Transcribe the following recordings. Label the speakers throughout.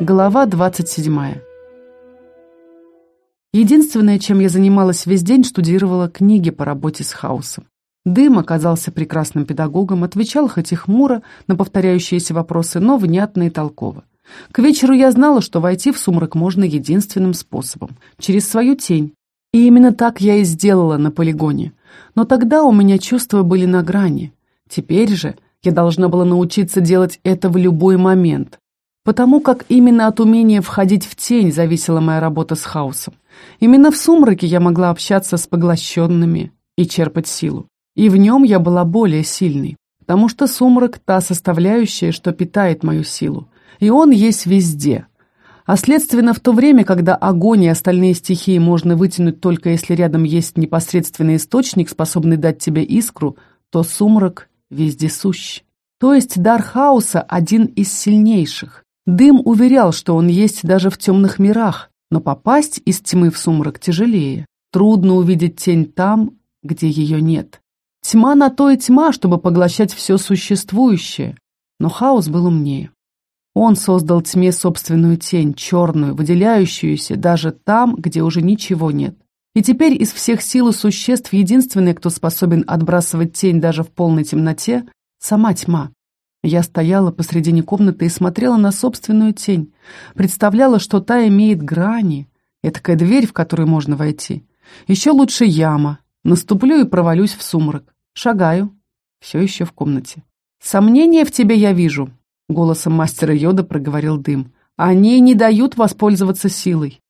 Speaker 1: Глава 27. Единственное, чем я занималась весь день, штудировала книги по работе с хаосом. Дым оказался прекрасным педагогом, отвечал хоть и хмуро на повторяющиеся вопросы, но внятно и толково. К вечеру я знала, что войти в сумрак можно единственным способом — через свою тень. И именно так я и сделала на полигоне. Но тогда у меня чувства были на грани. Теперь же я должна была научиться делать это в любой момент. Потому как именно от умения входить в тень зависела моя работа с хаосом. Именно в сумраке я могла общаться с поглощенными и черпать силу. И в нем я была более сильной, потому что сумрак — та составляющая, что питает мою силу. И он есть везде. А следственно, в то время, когда огонь и остальные стихии можно вытянуть только если рядом есть непосредственный источник, способный дать тебе искру, то сумрак вездесущ. То есть дар хаоса один из сильнейших. Дым уверял, что он есть даже в темных мирах, но попасть из тьмы в сумрак тяжелее. Трудно увидеть тень там, где ее нет. Тьма на то и тьма, чтобы поглощать все существующее. Но хаос был умнее. Он создал тьме собственную тень, черную, выделяющуюся даже там, где уже ничего нет. И теперь из всех сил и существ единственный, кто способен отбрасывать тень даже в полной темноте, сама тьма. Я стояла посредине комнаты и смотрела на собственную тень, представляла, что та имеет грани, этакая дверь, в которую можно войти. Еще лучше яма, наступлю и провалюсь в сумрак. Шагаю, все еще в комнате. «Сомнения в тебе я вижу», — голосом мастера Йода проговорил дым. «Они не дают воспользоваться силой».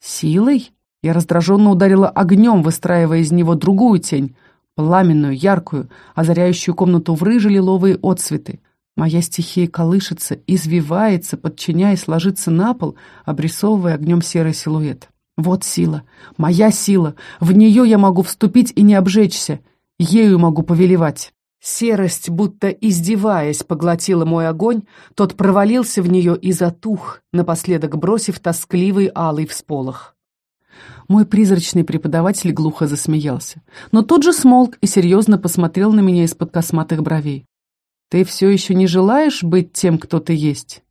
Speaker 1: «Силой?» Я раздраженно ударила огнем, выстраивая из него другую тень, пламенную, яркую, озаряющую комнату в рыже-лиловые отцветы. Моя стихия колышется, извивается, подчиняясь ложиться на пол, обрисовывая огнем серый силуэт. Вот сила, моя сила, в нее я могу вступить и не обжечься, ею могу повелевать. Серость, будто издеваясь, поглотила мой огонь, тот провалился в нее и затух, напоследок бросив тоскливый алый всполох. Мой призрачный преподаватель глухо засмеялся, но тут же смолк и серьезно посмотрел на меня из-под косматых бровей. «Ты все еще не желаешь быть тем, кто ты есть?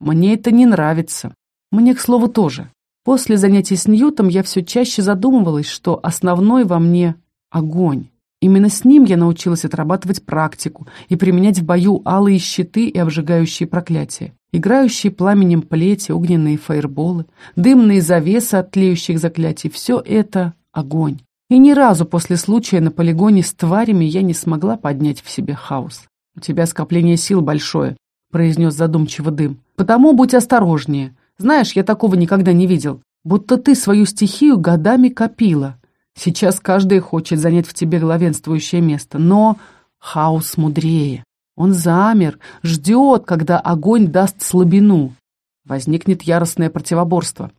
Speaker 1: Мне это не нравится. Мне, к слову, тоже. После занятий с Ньютом я все чаще задумывалась, что основной во мне — огонь. Именно с ним я научилась отрабатывать практику и применять в бою алые щиты и обжигающие проклятия. Играющие пламенем плети, огненные фаерболы, дымные завесы от тлеющих заклятий — все это огонь. И ни разу после случая на полигоне с тварями я не смогла поднять в себе хаос. «У тебя скопление сил большое», — произнес задумчиво дым. «Потому будь осторожнее. Знаешь, я такого никогда не видел. Будто ты свою стихию годами копила. Сейчас каждый хочет занять в тебе главенствующее место, но хаос мудрее. Он замер, ждет, когда огонь даст слабину. Возникнет яростное противоборство.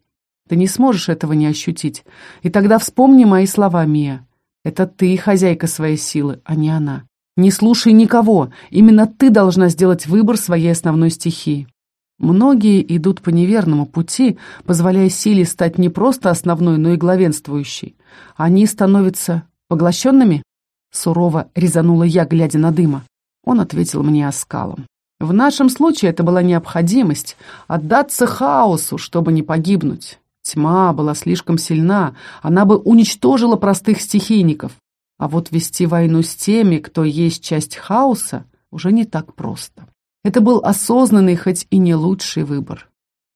Speaker 1: Ты не сможешь этого не ощутить. И тогда вспомни мои слова, Мия. Это ты хозяйка своей силы, а не она. Не слушай никого. Именно ты должна сделать выбор своей основной стихии. Многие идут по неверному пути, позволяя силе стать не просто основной, но и главенствующей. Они становятся поглощенными? Сурово резанула я, глядя на дыма. Он ответил мне оскалом. В нашем случае это была необходимость отдаться хаосу, чтобы не погибнуть. Тьма была слишком сильна, она бы уничтожила простых стихийников. А вот вести войну с теми, кто есть часть хаоса, уже не так просто. Это был осознанный, хоть и не лучший выбор.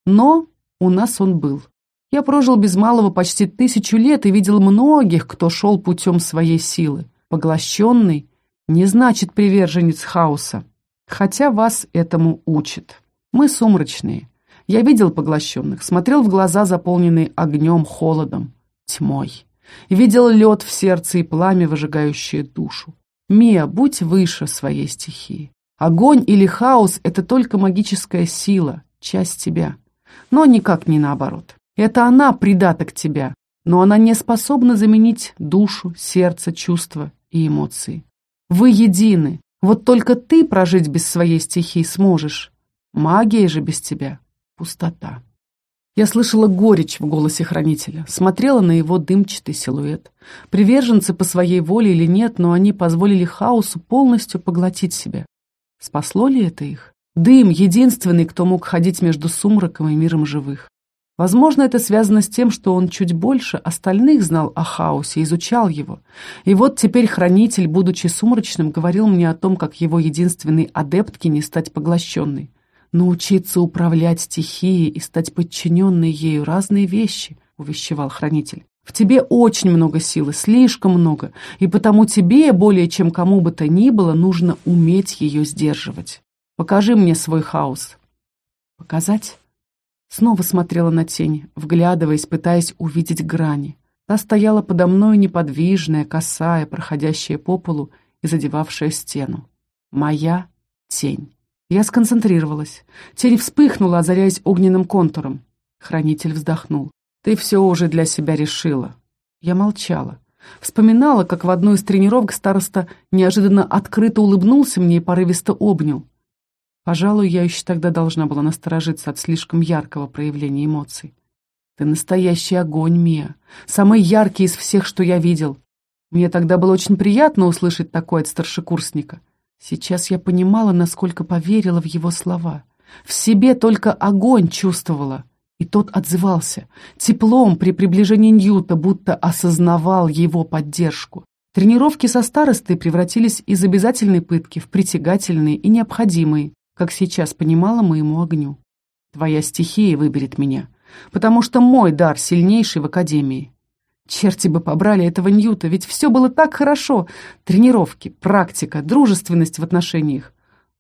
Speaker 1: Но у нас он был. Я прожил без малого почти тысячу лет и видел многих, кто шел путем своей силы. Поглощенный не значит приверженец хаоса, хотя вас этому учат. Мы сумрачные. Я видел поглощенных, смотрел в глаза, заполненные огнем, холодом, тьмой. Видел лед в сердце и пламя, выжигающее душу. Мия, будь выше своей стихии. Огонь или хаос — это только магическая сила, часть тебя. Но никак не наоборот. Это она придаток тебя, но она не способна заменить душу, сердце, чувства и эмоции. Вы едины. Вот только ты прожить без своей стихии сможешь. Магия же без тебя — пустота. Я слышала горечь в голосе хранителя, смотрела на его дымчатый силуэт. Приверженцы по своей воле или нет, но они позволили хаосу полностью поглотить себя. Спасло ли это их? Дым — единственный, кто мог ходить между сумраком и миром живых. Возможно, это связано с тем, что он чуть больше остальных знал о хаосе, изучал его. И вот теперь хранитель, будучи сумрачным, говорил мне о том, как его единственной адептке не стать поглощенной. Научиться управлять стихией и стать подчиненной ею разные вещи, увещевал хранитель. В тебе очень много силы, слишком много, и потому тебе, более чем кому бы то ни было, нужно уметь ее сдерживать. Покажи мне свой хаос. Показать? Снова смотрела на тень, вглядываясь, пытаясь увидеть грани. Та стояла подо мной неподвижная, косая, проходящая по полу и задевавшая стену. Моя тень. Я сконцентрировалась. Тень вспыхнула, озаряясь огненным контуром. Хранитель вздохнул. «Ты все уже для себя решила». Я молчала. Вспоминала, как в одной из тренировок староста неожиданно открыто улыбнулся мне и порывисто обнял. Пожалуй, я еще тогда должна была насторожиться от слишком яркого проявления эмоций. Ты настоящий огонь, Мия. Самый яркий из всех, что я видел. Мне тогда было очень приятно услышать такое от старшекурсника. Сейчас я понимала, насколько поверила в его слова. В себе только огонь чувствовала. И тот отзывался. Теплом при приближении Ньюта, будто осознавал его поддержку. Тренировки со старостой превратились из обязательной пытки в притягательные и необходимые как сейчас понимала моему огню. Твоя стихия выберет меня, потому что мой дар сильнейший в Академии. Черти бы побрали этого Ньюта, ведь все было так хорошо. Тренировки, практика, дружественность в отношениях.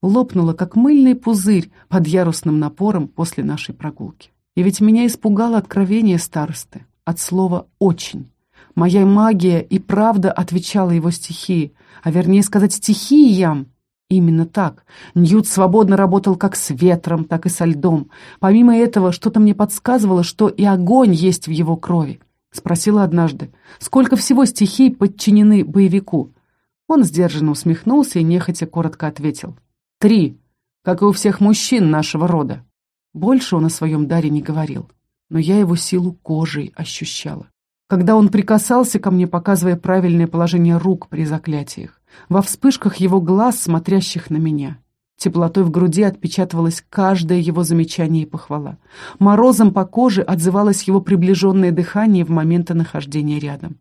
Speaker 1: Лопнула, как мыльный пузырь под ярусным напором после нашей прогулки. И ведь меня испугало откровение старосты от слова «очень». Моя магия и правда отвечала его стихии, а вернее сказать стихиям, Именно так. Ньют свободно работал как с ветром, так и со льдом. Помимо этого, что-то мне подсказывало, что и огонь есть в его крови. Спросила однажды, сколько всего стихий подчинены боевику. Он сдержанно усмехнулся и нехотя коротко ответил. Три, как и у всех мужчин нашего рода. Больше он о своем даре не говорил, но я его силу кожей ощущала. Когда он прикасался ко мне, показывая правильное положение рук при заклятиях, во вспышках его глаз, смотрящих на меня. Теплотой в груди отпечатывалось каждое его замечание и похвала. Морозом по коже отзывалось его приближенное дыхание в моменты нахождения рядом.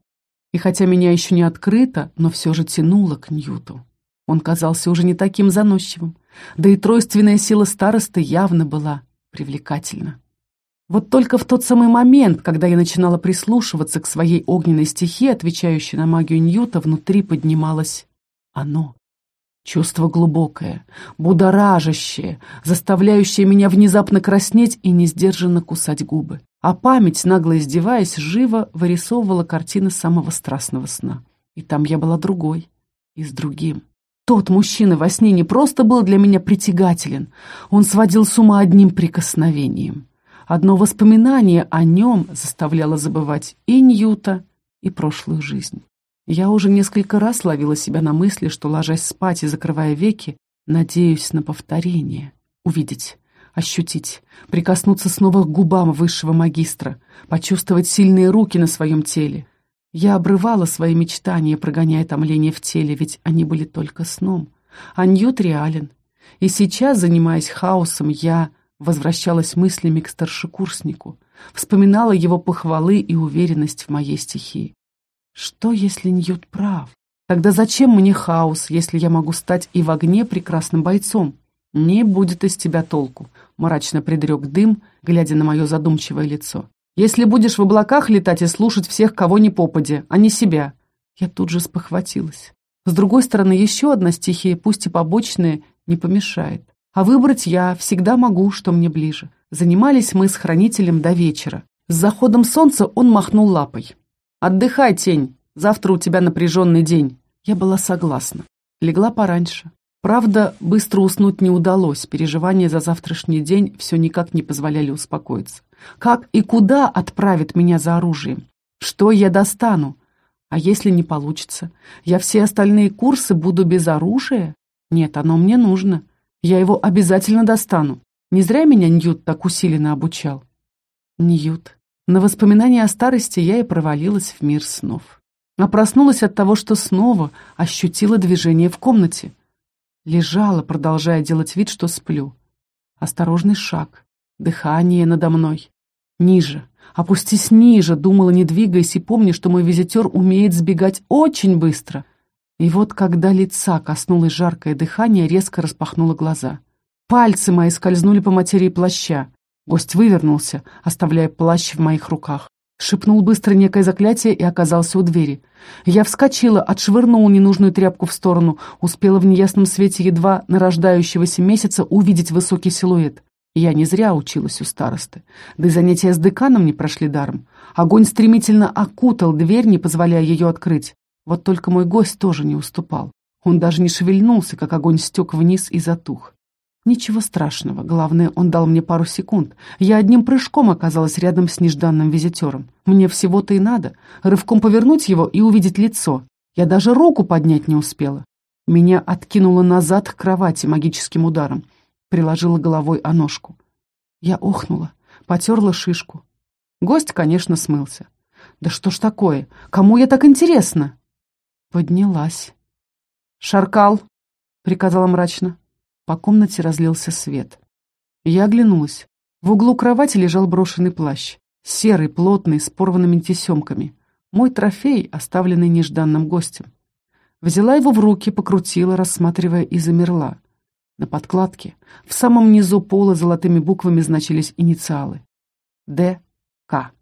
Speaker 1: И хотя меня еще не открыто, но все же тянуло к Ньюту. Он казался уже не таким заносчивым, да и тройственная сила старосты явно была привлекательна. Вот только в тот самый момент, когда я начинала прислушиваться к своей огненной стихии, отвечающей на магию Ньюта, внутри поднималось оно. Чувство глубокое, будоражащее, заставляющее меня внезапно краснеть и несдержанно кусать губы. А память, нагло издеваясь, живо вырисовывала картины самого страстного сна. И там я была другой и с другим. Тот мужчина во сне не просто был для меня притягателен, он сводил с ума одним прикосновением. Одно воспоминание о нем заставляло забывать и Ньюта, и прошлую жизнь. Я уже несколько раз ловила себя на мысли, что, ложась спать и закрывая веки, надеюсь на повторение. Увидеть, ощутить, прикоснуться снова к губам высшего магистра, почувствовать сильные руки на своем теле. Я обрывала свои мечтания, прогоняя томление в теле, ведь они были только сном. А Ньют реален. И сейчас, занимаясь хаосом, я возвращалась мыслями к старшекурснику, вспоминала его похвалы и уверенность в моей стихии. Что, если Ньют прав? Тогда зачем мне хаос, если я могу стать и в огне прекрасным бойцом? Не будет из тебя толку, мрачно предрек дым, глядя на мое задумчивое лицо. Если будешь в облаках летать и слушать всех, кого ни попади, а не себя. Я тут же спохватилась. С другой стороны, еще одна стихия, пусть и побочная, не помешает. А выбрать я всегда могу, что мне ближе. Занимались мы с хранителем до вечера. С заходом солнца он махнул лапой. «Отдыхай, тень, завтра у тебя напряженный день». Я была согласна. Легла пораньше. Правда, быстро уснуть не удалось, переживания за завтрашний день все никак не позволяли успокоиться. Как и куда отправят меня за оружием? Что я достану? А если не получится? Я все остальные курсы буду без оружия? Нет, оно мне нужно. Я его обязательно достану. Не зря меня Ньют так усиленно обучал. Ньют. На воспоминания о старости я и провалилась в мир снов. А проснулась от того, что снова ощутила движение в комнате. Лежала, продолжая делать вид, что сплю. Осторожный шаг. Дыхание надо мной. Ниже. Опустись ниже, думала, не двигаясь, и помни, что мой визитер умеет сбегать очень быстро. И вот, когда лица коснулось жаркое дыхание, резко распахнула глаза. Пальцы мои скользнули по материи плаща. Гость вывернулся, оставляя плащ в моих руках. Шепнул быстро некое заклятие и оказался у двери. Я вскочила, отшвырнула ненужную тряпку в сторону, успела в неясном свете едва нарождающегося месяца увидеть высокий силуэт. Я не зря училась у старосты, да и занятия с деканом не прошли даром. Огонь стремительно окутал дверь, не позволяя ее открыть. Вот только мой гость тоже не уступал. Он даже не шевельнулся, как огонь стек вниз и затух. Ничего страшного, главное, он дал мне пару секунд. Я одним прыжком оказалась рядом с нежданным визитером. Мне всего-то и надо. Рывком повернуть его и увидеть лицо. Я даже руку поднять не успела. Меня откинуло назад к кровати магическим ударом приложила головой о ножку. Я охнула, потерла шишку. Гость, конечно, смылся. «Да что ж такое? Кому я так интересна?» Поднялась. «Шаркал!» — приказала мрачно. По комнате разлился свет. Я оглянулась. В углу кровати лежал брошенный плащ. Серый, плотный, с порванными тесемками. Мой трофей, оставленный нежданным гостем. Взяла его в руки, покрутила, рассматривая, и замерла. На подкладке в самом низу пола золотыми буквами значились инициалы. Д. К.